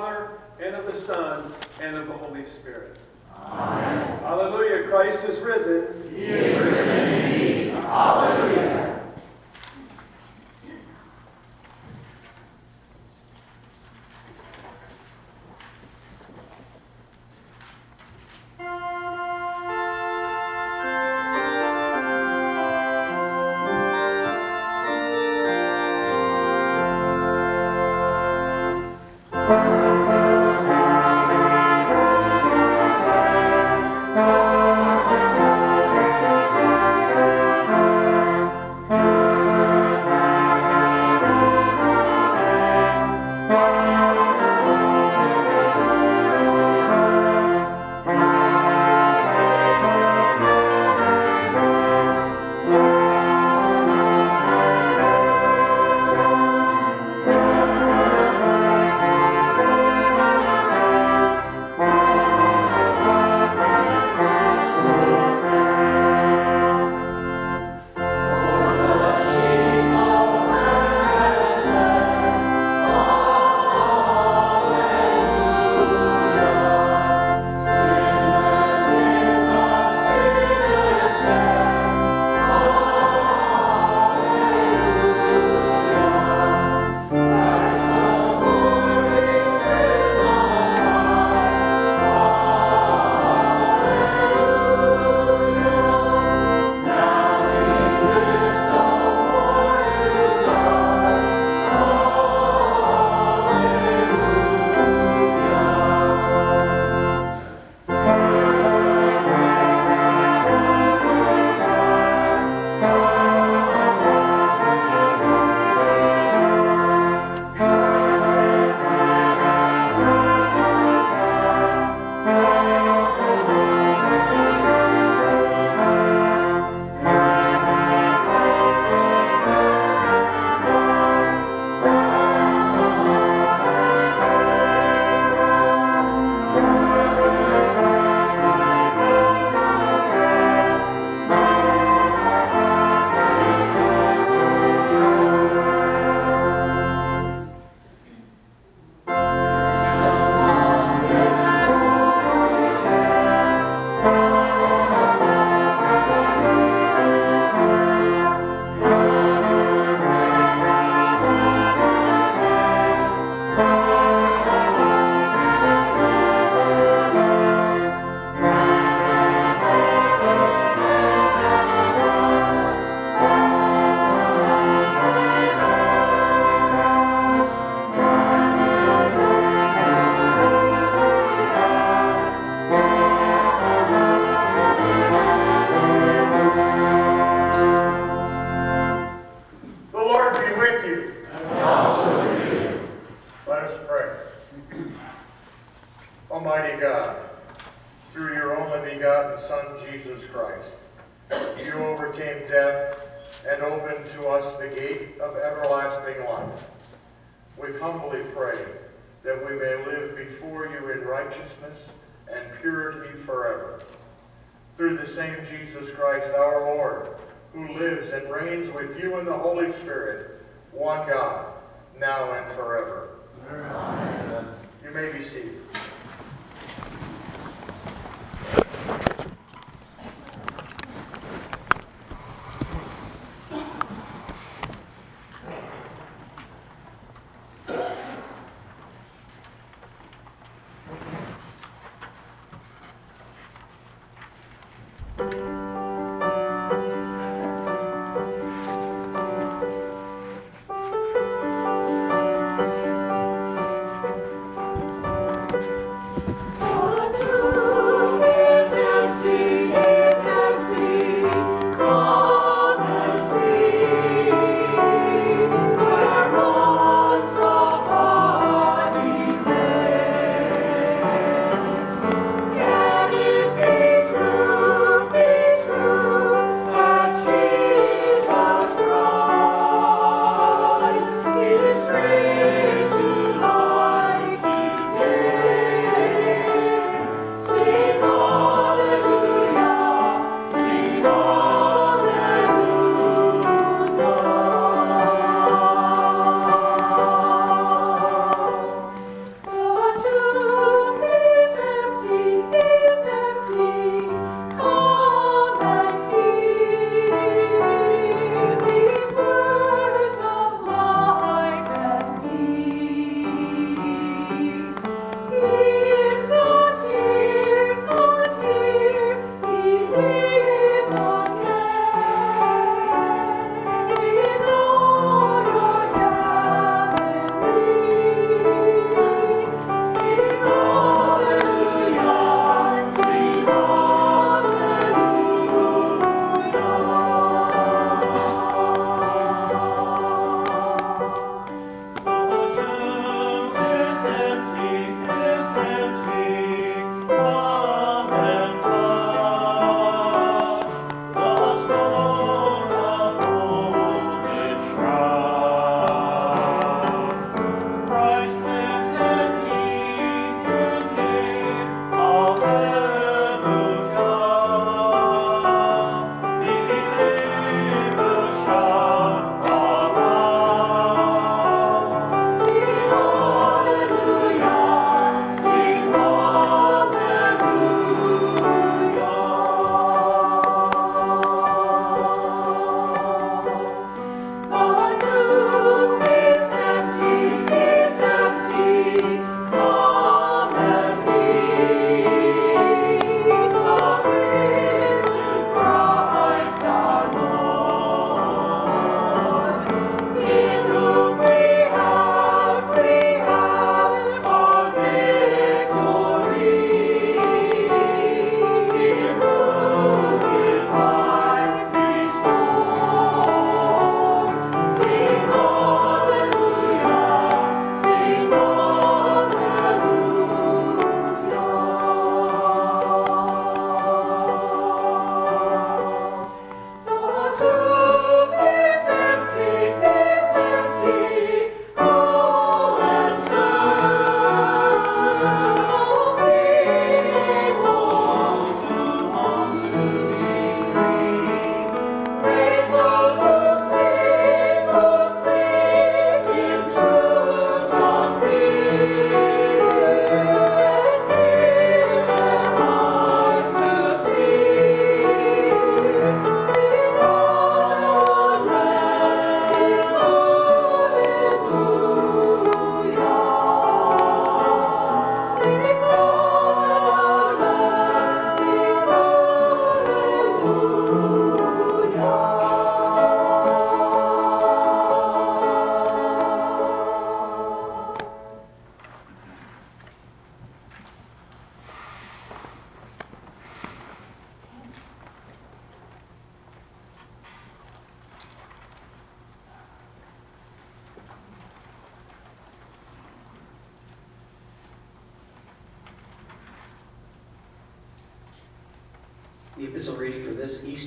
Father, and of the Son, and of the Holy Spirit. Amen. Hallelujah. Christ is risen. He is risen indeed. Hallelujah.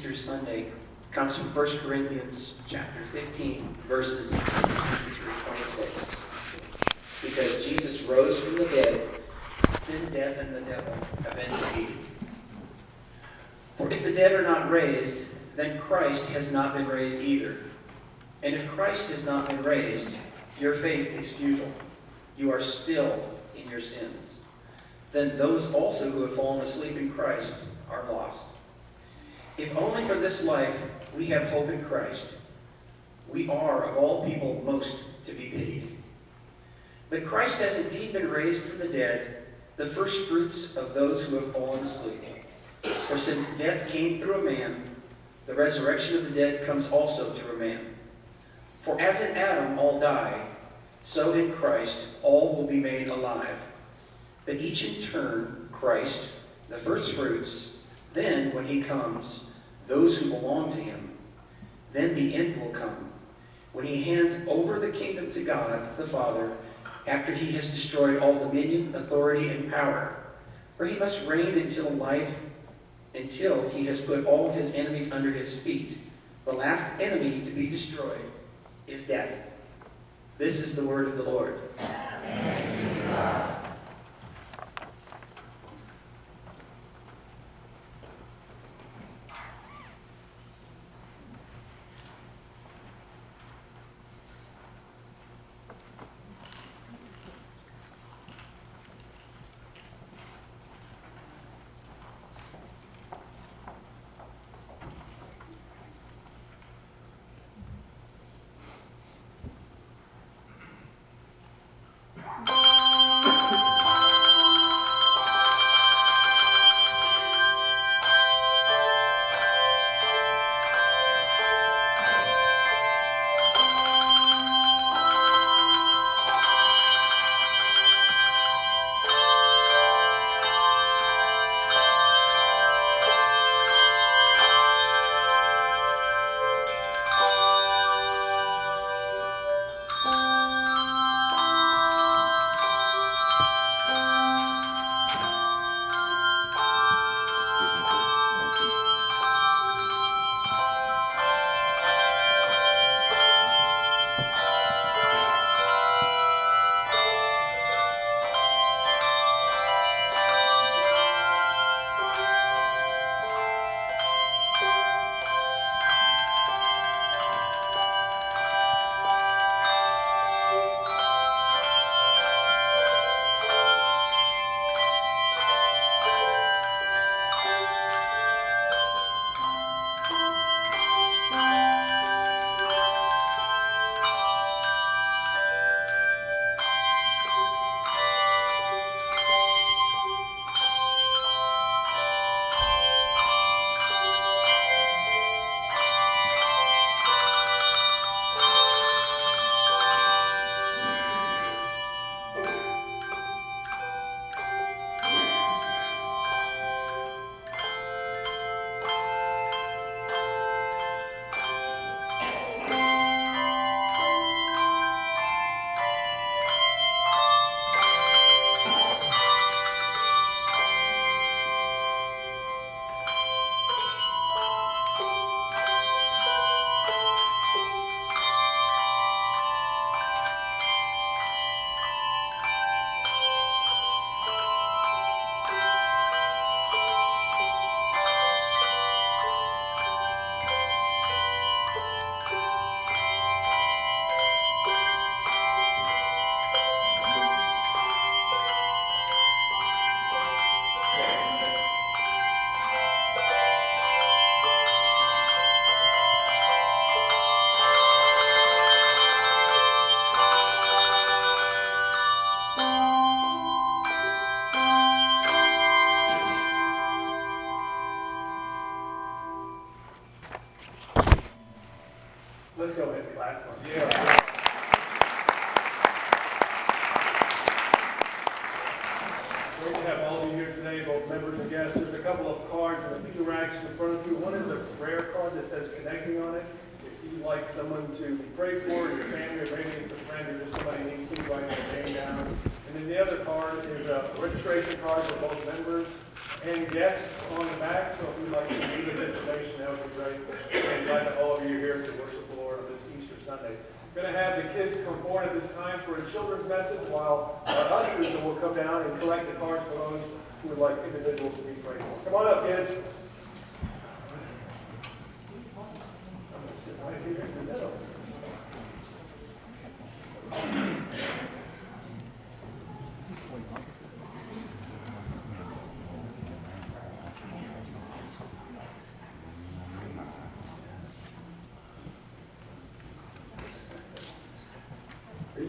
Easter Sunday comes from 1 Corinthians chapter 15, verses 19 through 26. Because Jesus rose from the dead, sin, death, and the devil have been defeated. For if the dead are not raised, then Christ has not been raised either. And if Christ has not been raised, your faith is futile. You are still in your sins. Then those also who have fallen asleep in Christ. If only for this life we have hope in Christ, we are of all people most to be pitied. But Christ has indeed been raised from the dead, the first fruits of those who have fallen asleep. For since death came through a man, the resurrection of the dead comes also through a man. For as in Adam all die, so in Christ all will be made alive. But each in turn, Christ, the first fruits, then, when he comes, those who belong to him. Then the end will come, when he hands over the kingdom to God the Father, after he has destroyed all dominion, authority, and power. For he must reign until life, until he has put all his enemies under his feet. The last enemy to be destroyed is death. This is the word of the Lord.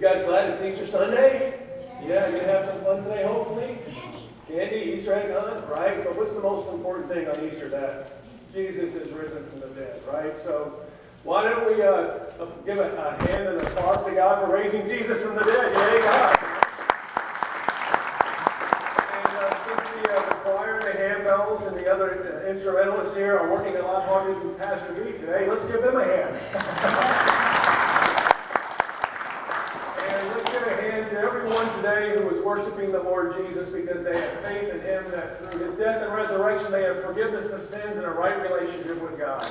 Guys glad it's Easter Sunday? Yeah, you have some fun today, hopefully? Candy, Easter egg hunt, right? But what's the most important thing on Easter? That Jesus is risen from the dead, right? So why don't we uh, give a, a hand and applause to God for raising Jesus from the dead? Yay, God! And uh, since the, uh, the choir and the handbells and the other uh, instrumentalists here are working a lot harder than Pastor B today, let's give them a hand. And let's give a hand to everyone today who is worshiping the Lord Jesus because they have faith in Him that through His death and resurrection they have forgiveness of sins and a right relationship with God.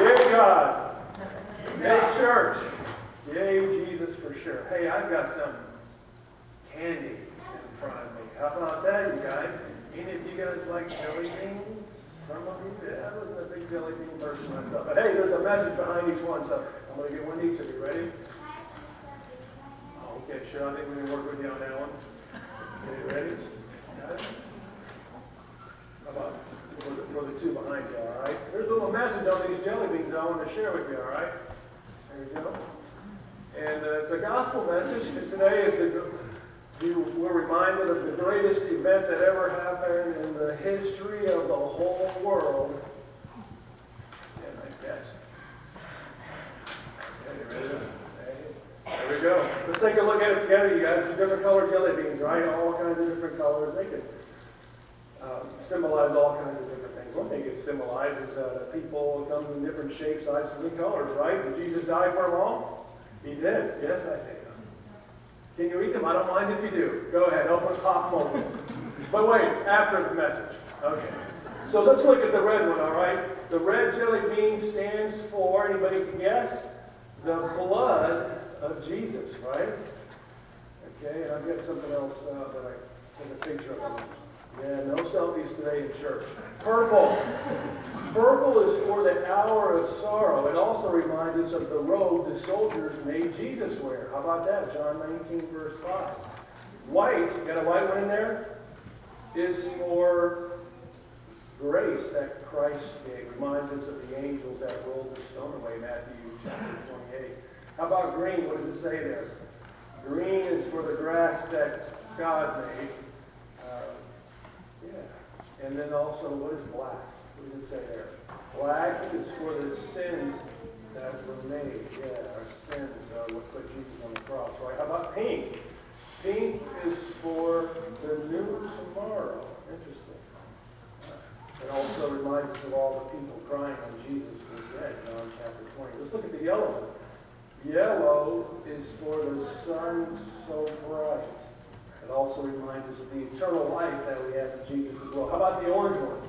Yay, God. Yay, church. Yay, Jesus for sure. Hey, I've got some candy in front of me. How about that, you guys? Any of you guys like jelly beans? Some of you, yeah, I wasn't a big jelly bean person myself. But hey, there's a message behind each one, so I'm going to get one each of you. Ready? Oh, okay, sure. I think we can work with you on that one. Okay, ready? Got it? How about for the, for the two behind you, all right? There's a little message on these jelly beans I want to share with you, all right? There you go. And uh, it's a gospel message. And today is the, you were reminded of the greatest event that ever happened in the history of the whole world. Yeah, nice catch. There we go. Let's take a look at it together, you guys. There's different colored jelly beans, right? All kinds of different colors. They could um, symbolize all kinds of different things. One thing it symbolizes uh, that people come in different shapes, sizes, and colors, right? Did Jesus die for them all? He did. Yes, I say. Can you eat them? I don't mind if you do. Go ahead, open pop them. But wait, after the message. Okay. So let's look at the red one, all right? The red jelly bean stands for, anybody can guess? The blood of Jesus, right? Okay, and I've got something else uh, that I take a picture of. Yeah, no selfies today in church. Purple. Purple is for the hour of sorrow. It also reminds us of the robe the soldiers made Jesus wear. How about that? John 19, verse 5. White, you got a white one in there? Is for grace that Christ gave. Reminds us of the angels that rolled the stone away, Matthew chapter 28. How about green? What does it say there? Green is for the grass that God made. Uh, yeah. And then also, what is black? What does it say there? Black is for the sins that were made. Yeah, our sins are what put Jesus on the cross, right? How about pink? Pink is for the new tomorrow. Interesting. It also reminds us of all the people crying when Jesus was dead, John chapter 20. Let's look at the yellow one. Yellow is for the sun so bright. It also reminds us of the eternal life that we have in Jesus as well. How about the orange one?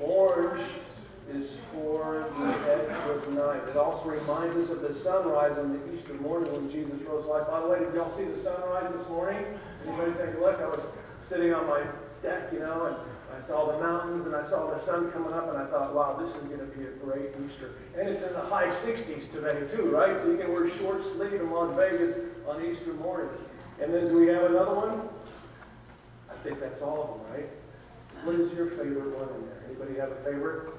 Orange is for the edge of night. It also reminds us of the sunrise on the Easter morning when Jesus rose life. By the way, did y'all see the sunrise this morning? Anybody take a look? I was sitting on my deck, you know, and saw the mountains and I saw the sun coming up and I thought, wow, this is going to be a great Easter. And it's in the high 60s today too, right? So you can wear short sleeve in Las Vegas on Easter morning. And then do we have another one? I think that's all of them, right? What is your favorite one in there? Anybody have a favorite?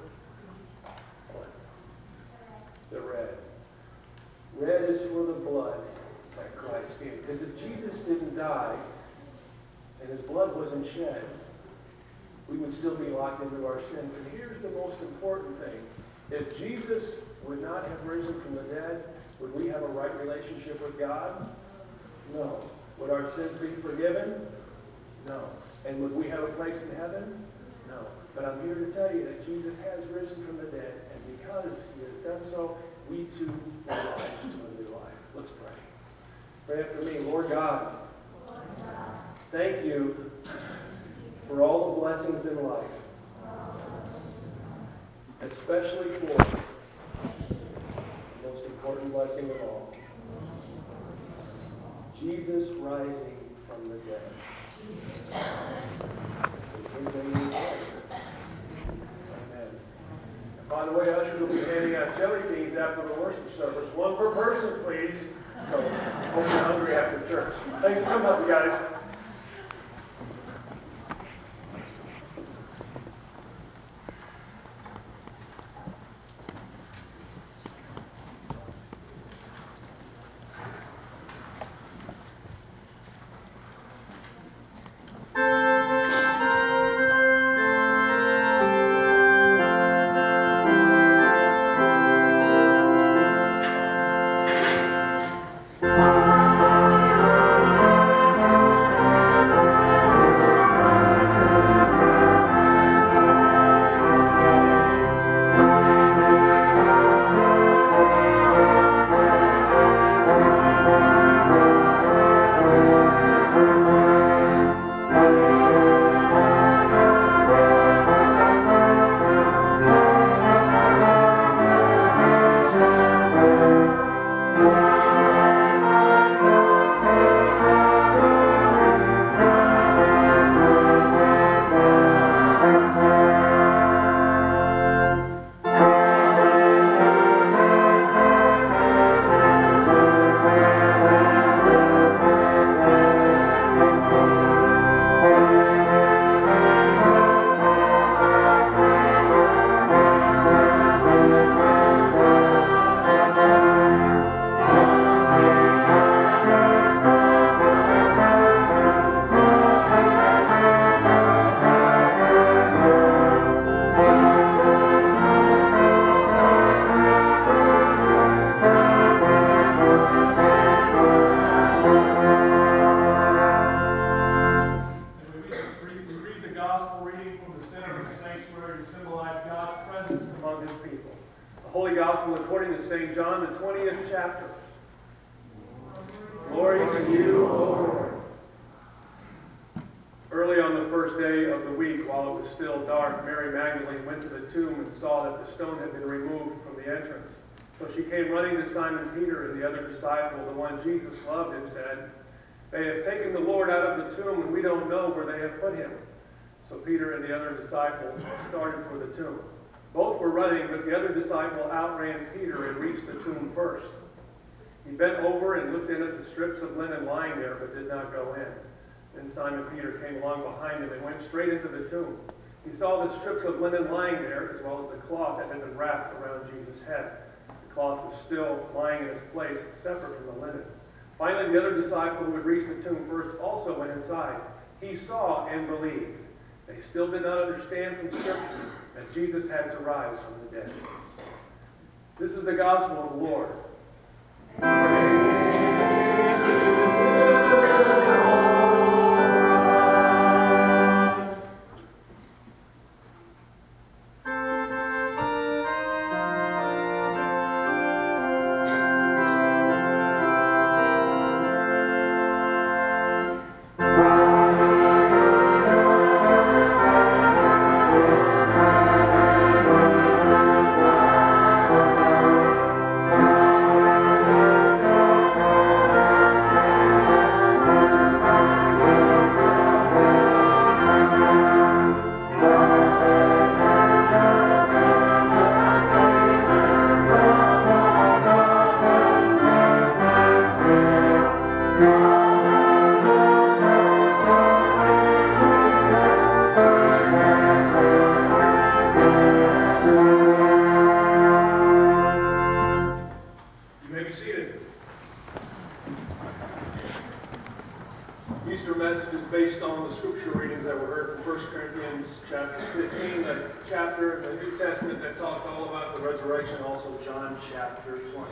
The red. Red is for the blood that Christ gave. Because if Jesus didn't die and his blood wasn't shed, we would still be locked into our sins. And here's the most important thing. If Jesus would not have risen from the dead, would we have a right relationship with God? No. Would our sins be forgiven? No. And would we have a place in heaven? No. But I'm here to tell you that Jesus has risen from the dead, and because he has done so, we too are lives to a new life. Let's pray. Pray after me. Lord God, Lord God. thank you for all the blessings in life, especially for the most important blessing of all Jesus rising from the dead. By the way, ushers will be handing out jelly beans after the worship service. One per person, please. So hope you're hungry after church. Thanks for coming up, guys. disciples started for the tomb. Both were running, but the other disciple outran Peter and reached the tomb first. He bent over and looked in at the strips of linen lying there, but did not go in. Then Simon Peter came along behind him and went straight into the tomb. He saw the strips of linen lying there, as well as the cloth that had been wrapped around Jesus' head. The cloth was still lying in its place, separate from the linen. Finally, the other disciple who had reached the tomb first also went inside. He saw and believed. They still did not understand from Scripture that Jesus had to rise from the dead. This is the gospel of the Lord. Praise based on the scripture readings that were heard from 1 Corinthians chapter 15, the chapter in the New Testament that talks all about the resurrection, also John chapter 20.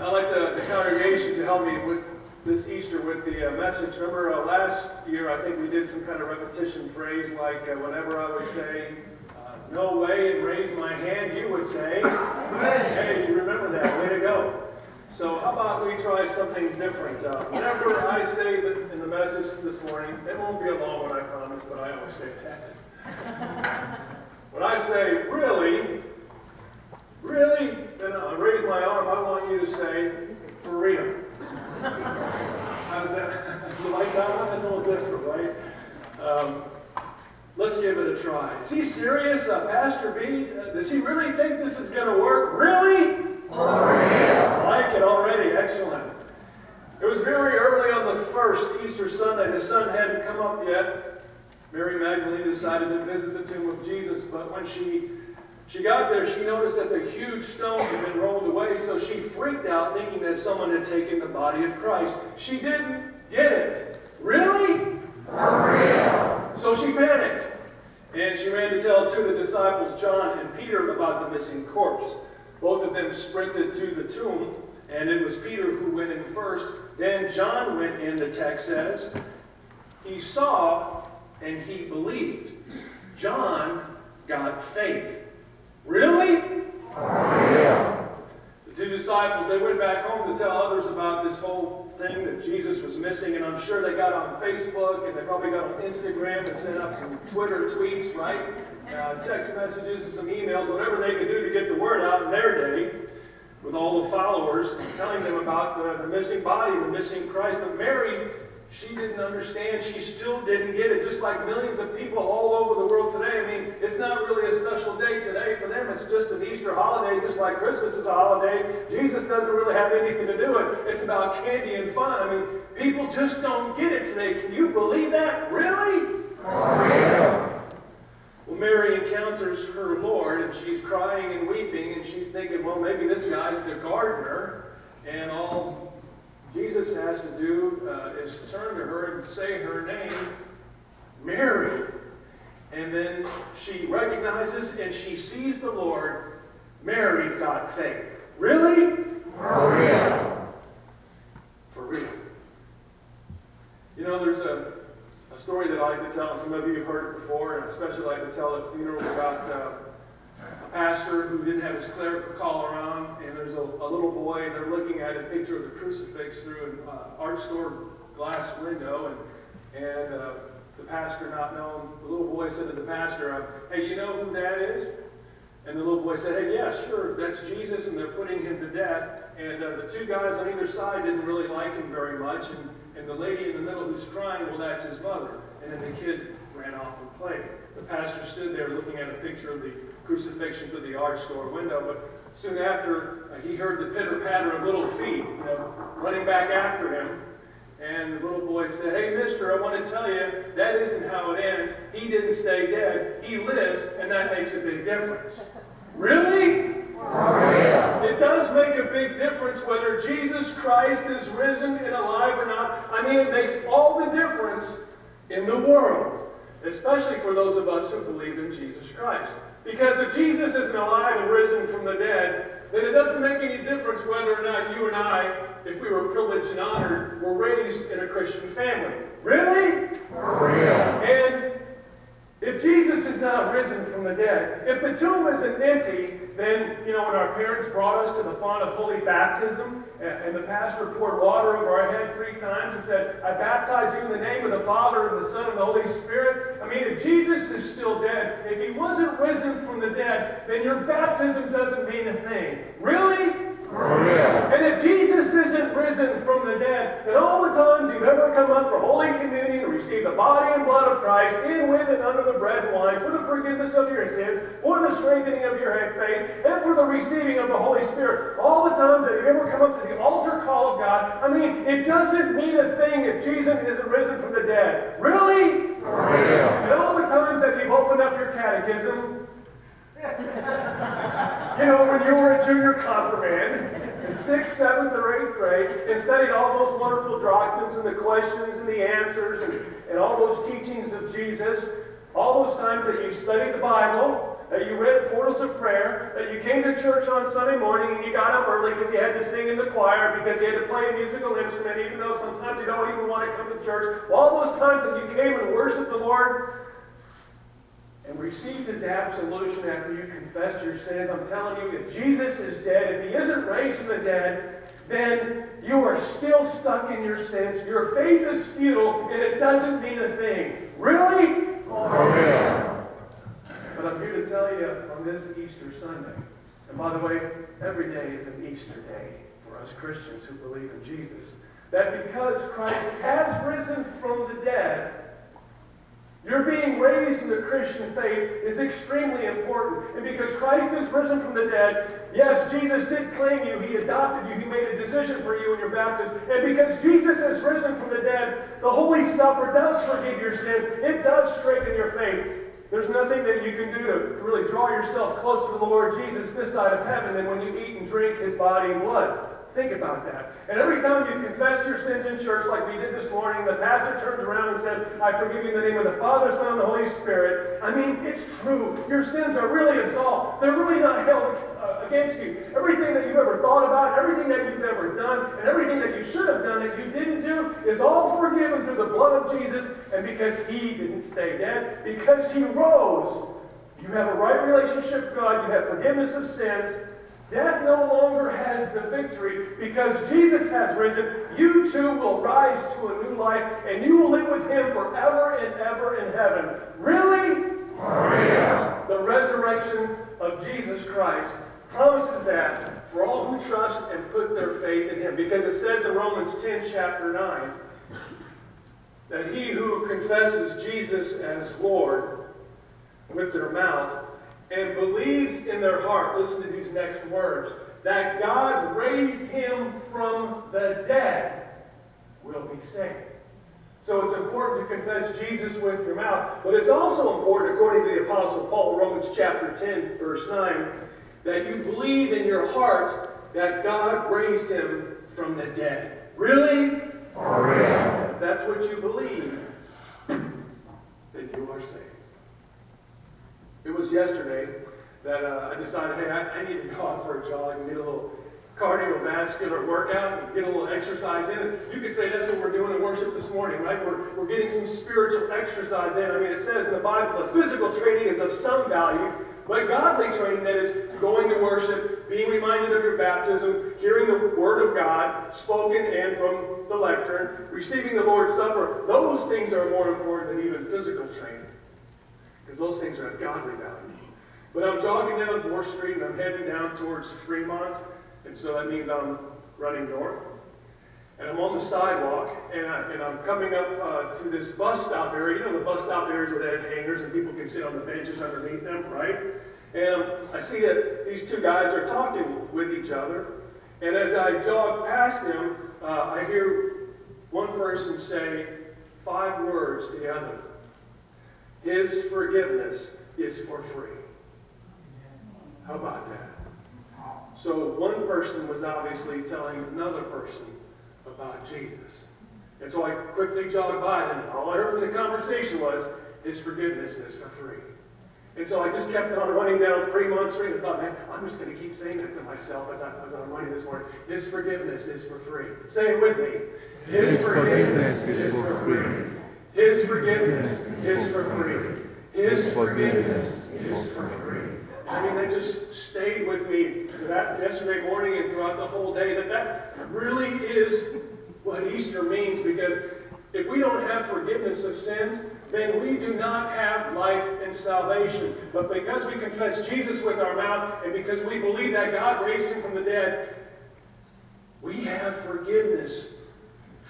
I'd like the, the, congregation to help me with this Easter with the uh, message. Remember uh, last year, I think we did some kind of repetition phrase like uh, whenever I would say, uh, no way, and raise my hand, you would say, hey, you remember that, way to go. So how about we try something different? Uh, whenever I say that message this morning. It won't be a long one, I promise, but I always say that. when I say really, really, then I'll raise my arm. I want you to say, for real. How's that? you like that one? That's a little different, right? Um, let's give it a try. Is he serious, uh, Pastor B? Uh, does he really think this is going to work? Really? For real. I like it already. Excellent. It was very early on the first Easter Sunday. The sun hadn't come up yet. Mary Magdalene decided to visit the tomb of Jesus, but when she she got there, she noticed that the huge stone had been rolled away, so she freaked out, thinking that someone had taken the body of Christ. She didn't get it. Really? For real. So she panicked, and she ran to tell two of the disciples, John and Peter, about the missing corpse. Both of them sprinted to the tomb, and it was Peter who went in first. Then John went in, the text says. He saw and he believed. John got faith. Really? Yeah. The two disciples, they went back home to tell others about this whole thing that Jesus was missing, and I'm sure they got on Facebook and they probably got on Instagram and sent out some Twitter tweets, right? Uh, text messages and some emails, whatever they could do to get the word out in their day with all the followers, telling them about the, the missing body, the missing Christ. But Mary, she didn't understand. She still didn't get it, just like millions of people all over the world today. I mean, it's not really a special day today for them. It's just an Easter holiday, just like Christmas is a holiday. Jesus doesn't really have anything to do with it. It's about candy and fun. I mean, people just don't get it today. Can you believe that? Really? Oh, yeah. Well, Mary encounters her Lord, and she's crying and weeping, and she's thinking, well, maybe this guy's the gardener, and all Jesus has to do uh, is turn to her and say her name, Mary. And then she recognizes and she sees the Lord. Mary got faith. Really? For real. For real. You know, there's a a story that I like to tell. Some of you have heard it before, and especially like to tell at funerals about uh, a pastor who didn't have his clerical collar on, and there's a, a, little boy, and they're looking at a picture of the crucifix through an uh, art store glass window, and and uh, the pastor, not knowing, the little boy said to the pastor, uh, "Hey, you know who that is?" And the little boy said, "Hey, yeah, sure, that's Jesus, and they're putting him to death." And uh, the two guys on either side didn't really like him very much, and and the lady in the middle who's crying, well, that's his mother. And then the kid ran off and played. The pastor stood there looking at a picture of the crucifixion through the art store window, but soon after, uh, he heard the pitter patter of little feet, you know, running back after him. And the little boy said, Hey, mister, I want to tell you, that isn't how it ends. He didn't stay dead. He lives, and that makes a big difference. Really? It does make a big difference whether Jesus Christ is risen and alive or not. I mean, it makes all the difference in the world, especially for those of us who believe in Jesus Christ. Because if Jesus isn't alive and risen from the dead, then it doesn't make any difference whether or not you and I, if we were privileged and honored, were raised in a Christian family. Really? For real. And if Jesus is not risen from the dead, if the tomb isn't empty, then, you know, when our parents brought us to the font of holy baptism, and, the pastor poured water over our head three times and said, I baptize you in the name of the Father, and the Son, and the Holy Spirit. I mean, if Jesus is still dead, if he wasn't risen from the dead, then your baptism doesn't mean a thing. Really? And if Jesus isn't risen from the dead, and all the times you've ever come up for Holy Communion to receive the body and blood of Christ, in with and under the bread and wine, for the forgiveness of your sins, for the strengthening of your faith, and for the receiving of the Holy Spirit, all the times that you've ever come up to the altar call of God, I mean, it doesn't mean a thing if Jesus isn't risen from the dead. Really? And all the times that you've opened up your catechism, you know, when you were a junior confirmand sixth, seventh, or eighth grade and studied all those wonderful doctrines and the questions and the answers and, and all those teachings of Jesus, all those times that you studied the Bible, that you read portals of prayer, that you came to church on Sunday morning and you got up early because you had to sing in the choir, because you had to play a musical instrument, even though sometimes you don't even want to come to church. All those times that you came and worshiped the Lord, and received his absolution after you confessed your sins, I'm telling you, if Jesus is dead, if he isn't raised from the dead, then you are still stuck in your sins. Your faith is futile, and it doesn't mean a thing. Really? Oh, yeah. But I'm here to tell you on this Easter Sunday, and by the way, every day is an Easter day for us Christians who believe in Jesus, that because Christ has risen from the dead, your being raised in the Christian faith is extremely important. And because Christ is risen from the dead, yes, Jesus did claim you, He adopted you, He made a decision for you in your baptism. And because Jesus has risen from the dead, the Holy Supper does forgive your sins, it does strengthen your faith. There's nothing that you can do to really draw yourself closer to the Lord Jesus this side of heaven than when you eat and drink His body and blood. Think about that. And every time you confess your sins in church, like we did this morning, the pastor turns around and says, I forgive you in the name of the Father, Son, and the Holy Spirit. I mean, it's true. Your sins are really absolved. They're really not held uh, against you. Everything that you've ever thought about, everything that you've ever done, and everything that you should have done that you didn't do is all forgiven through the blood of Jesus. And because He didn't stay dead, because He rose, you have a right relationship with God, you have forgiveness of sins, Death no longer has the victory because Jesus has risen. You too will rise to a new life and you will live with him forever and ever in heaven. Really? Maria. The resurrection of Jesus Christ promises that for all who trust and put their faith in him. Because it says in Romans 10, chapter 9, that he who confesses Jesus as Lord with their mouth and believes in their heart, listen to these next words, that God raised him from the dead will be saved. So it's important to confess Jesus with your mouth, but it's also important, according to the Apostle Paul, Romans chapter 10, verse 9, that you believe in your heart that God raised him from the dead. Really? That's what you believe, then you are saved. It was yesterday that uh, I decided, hey, I, I, need to go out for a jog and get a little cardiovascular workout and get a little exercise in. You could say that's what we're doing in worship this morning, right? We're, we're getting some spiritual exercise in. I mean, it says in the Bible that physical training is of some value, but godly training, that is going to worship, being reminded of your baptism, hearing the Word of God spoken and from the lectern, receiving the Lord's Supper, those things are more important than even physical training because those things are of godly value. But I'm jogging down 4th Street and I'm heading down towards Fremont, and so that means I'm running north. And I'm on the sidewalk, and, I, and I'm coming up uh, to this bus stop area. You know the bus stop areas where they have hangars and people can sit on the benches underneath them, right? And I see that these two guys are talking with each other. And as I jog past them, uh, I hear one person say five words to the other. His forgiveness is for free. How about that? So one person was obviously telling another person about Jesus. And so I quickly jogged by them. All I heard from the conversation was, his forgiveness is for free. And so I just kept on running down Fremont Street and thought, man, I'm just going to keep saying that to myself as, I, as I'm running this morning. His forgiveness is for free. Say it with me. His, his forgiveness, forgiveness, is for free. His forgiveness is for free. His forgiveness is for free. I mean, that just stayed with me that yesterday morning and throughout the whole day. That that really is what Easter means because if we don't have forgiveness of sins, then we do not have life and salvation. But because we confess Jesus with our mouth and because we believe that God raised him from the dead, we have forgiveness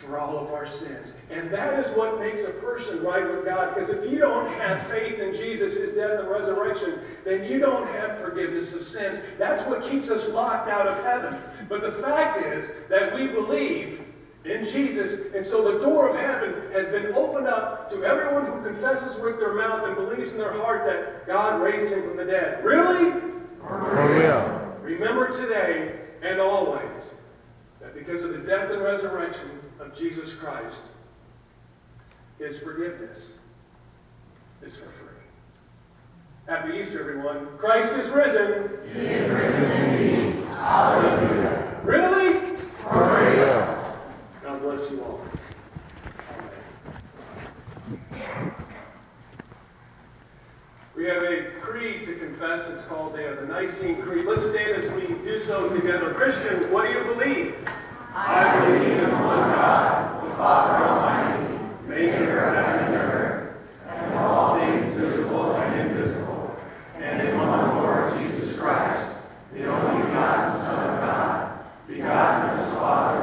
for all of our sins. And that is what makes a person right with God. Because if you don't have faith in Jesus, his death and resurrection, then you don't have forgiveness of sins. That's what keeps us locked out of heaven. But the fact is that we believe in Jesus, and so the door of heaven has been opened up to everyone who confesses with their mouth and believes in their heart that God raised him from the dead. Really? Oh, yeah. Remember today and always that because of the death and resurrection of Jesus Christ, his forgiveness is for free. Happy Easter, everyone. Christ is risen. He is risen indeed. Hallelujah. Really? Hallelujah. God bless you all. We have a creed to confess. It's called the, the Nicene Creed. Let's stand as we do so together. Christian, what do you believe? I believe in one God, the Father Almighty, maker of heaven and earth, and all things visible and invisible, and in one Lord Jesus Christ, the only begotten Son of God, begotten of his Father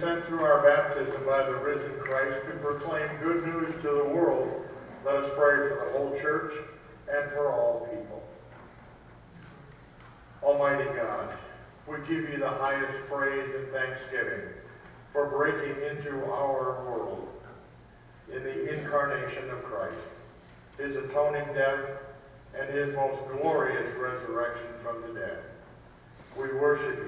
sent through our baptism by the risen Christ to proclaim good news to the world, let us pray for the whole church and for all people. Almighty God, we give you the highest praise and thanksgiving for breaking into our world in the incarnation of Christ, his atoning death, and his most glorious resurrection from the dead. We worship you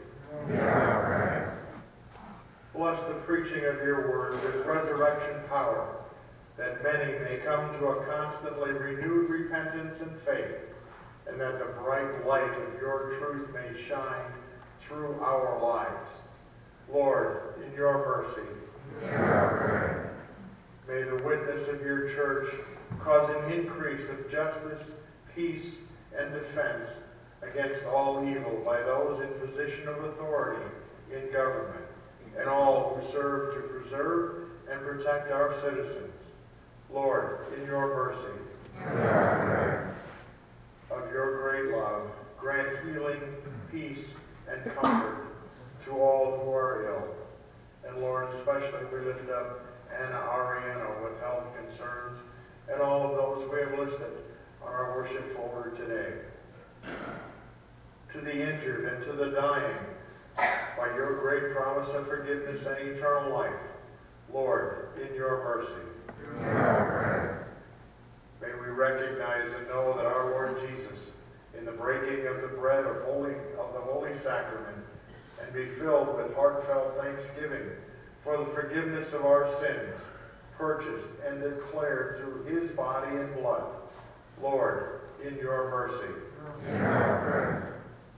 Bless the preaching of your word with resurrection power, that many may come to a constantly renewed repentance and faith, and that the bright light of your truth may shine through our lives. Lord, in your mercy. May the witness of your church cause an increase of justice, peace, and defense against all evil by those in position of authority in government and all who serve to preserve and protect our citizens. Lord, in your mercy, of your great love, grant healing, peace, and comfort to all who are ill. And Lord, especially we lift up Anna Ariano with health concerns and all of those we have listed on our worship folder today. To the injured and to the dying, by your great promise of forgiveness and eternal life, Lord, in your mercy. May we recognize and know that our Lord Jesus, in the breaking of the bread of, holy, of the Holy Sacrament, and be filled with heartfelt thanksgiving for the forgiveness of our sins, purchased and declared through his body and blood. Lord, in your mercy.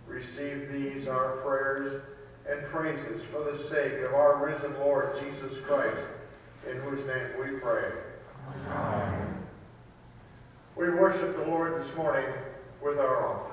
Receive these our prayers and praises for the sake of our risen Lord Jesus Christ, in whose name we pray. Amen. We worship the Lord this morning with our offering.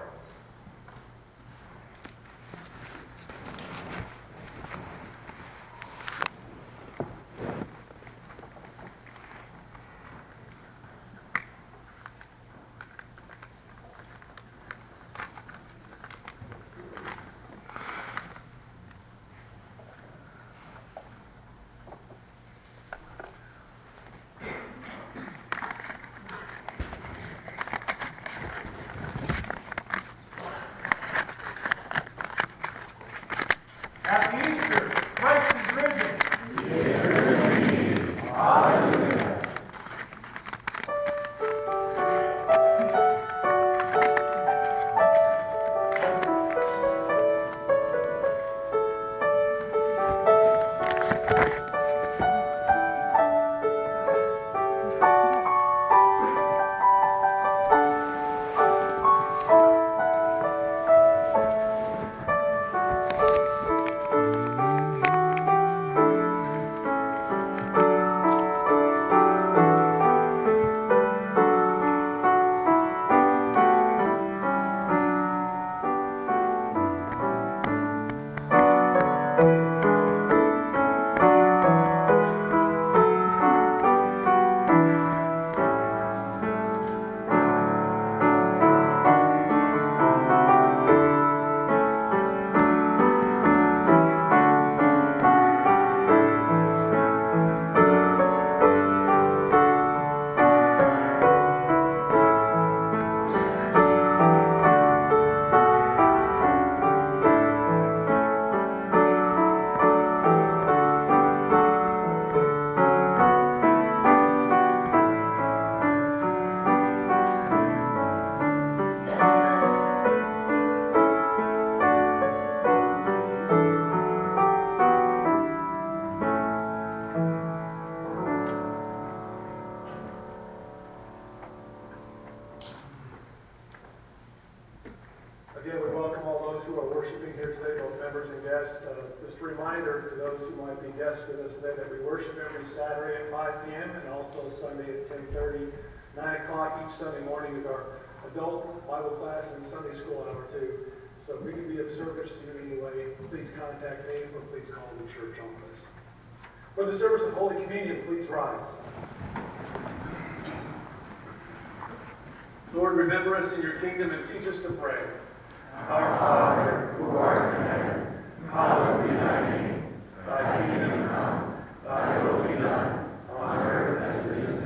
Each Sunday morning is our adult Bible class and Sunday school hour too. So if we can be of service to you in any way, please contact me or please call the church office. For the service of Holy Communion, please rise. Lord, remember us in your kingdom and teach us to pray. Our Father, who art in heaven, hallowed be thy name. Thy kingdom come, thy will be done, on earth as it is in heaven.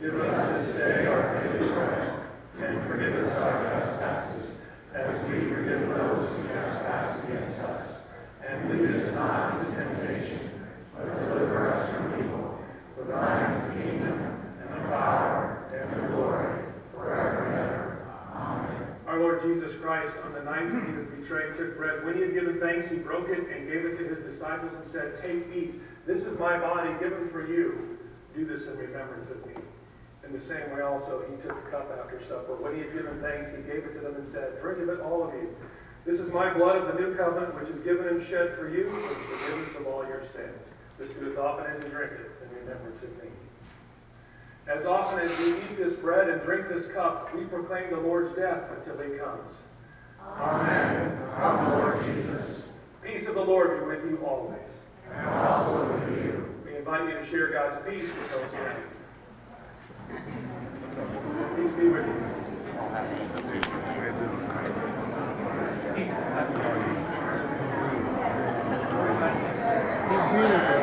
Give us this day our daily bread, and forgive us our trespasses, as we forgive those who trespass against us. And lead us not into temptation, but deliver us from evil. For thine is the kingdom, and the power, and the glory, forever and ever. Amen. Our Lord Jesus Christ, on the night he was betrayed, took bread. When he had given thanks, he broke it and gave it to his disciples and said, Take, eat. This is my body given for you. Do this in remembrance of me. In the same way also, he took the cup after supper. When he had given thanks, he gave it to them and said, Drink of it, all of you. This is my blood of the new covenant, which is given and shed for you for the forgiveness of all your sins. This do as often as you drink it in remembrance of me. As often as we eat this bread and drink this cup, we proclaim the Lord's death until he comes. Amen. Come, Lord Jesus. Peace of the Lord be with you always. And also with you. We invite you to share God's peace with those around you. With you.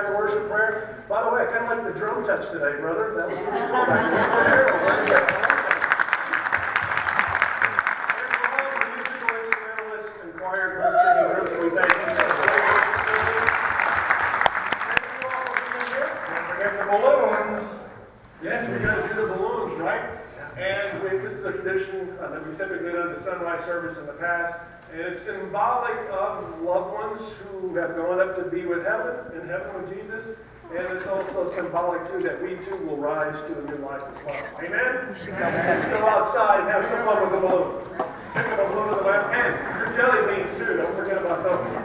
after worship prayer. By the way, I kind of like the drum touch today, brother. That was pretty cool. to be with heaven, in heaven with Jesus. And it's also symbolic, too, that we too will rise to a new life as well. Amen? Let's go outside and have some fun with the balloon. Pick up a balloon with the left hand. Your jelly beans, too. Don't forget about those.